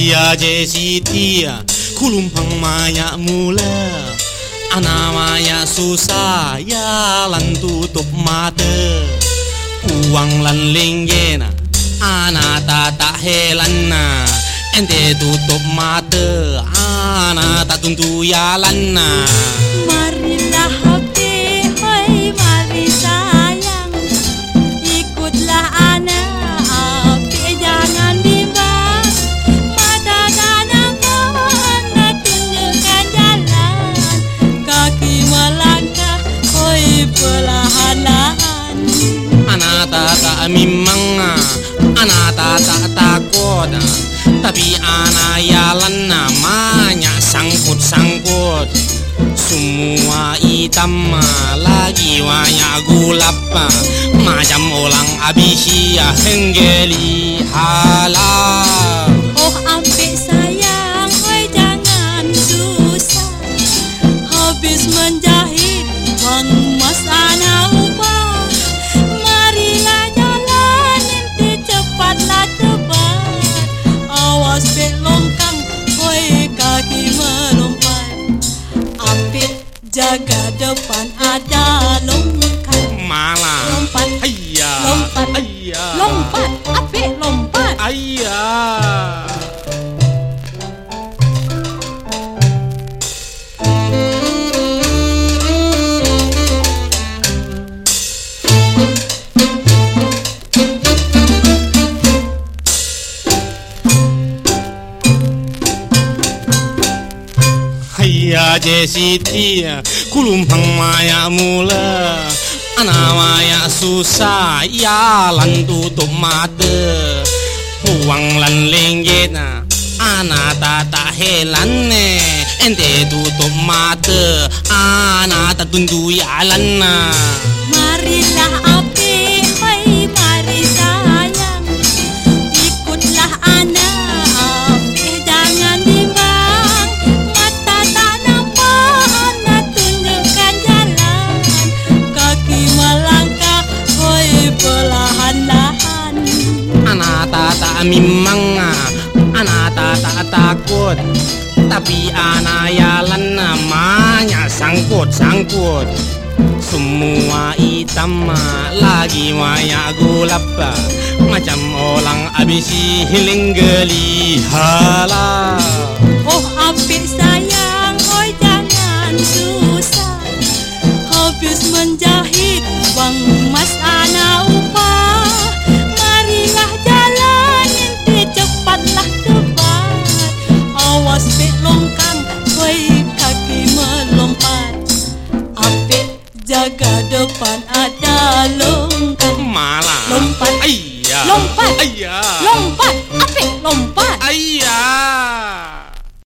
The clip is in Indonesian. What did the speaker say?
Hayya jesitia kulumpang maya mula. Anamaya susah ya lan tutup mata. Uang lan linggena Ana tata helana Ente tutup mata Ana tak tuntu yalanna Marilah Ana tata mimanga Ana tata takut. Tapi ana yalan namanya sangkut-sangkut. Semua hitam lagi banyak gulap. Macam orang abisia henggeli halal Awas bek longkang, hoi kaki melompat. Ampik jaga depan ada longkang. Malah Lompat, Ayah lompat, Ayah lompat, ampik lompat. Ayah jesitia kulumpang maya mula. Ana maya susah ya lan tutup mata. Uang lan linggit Ana tata helan Ente tutup mata Ana tak tundu yalan Marilah tata mimang Ana tata takut. Tapi ana yalan namanya sangkut-sangkut. Semua hitam lagi banyak gulap Macam orang abisi hiling geli halal Oh api Lompat. Ayah Lompat. Ayah Lompat, api lompat Ayah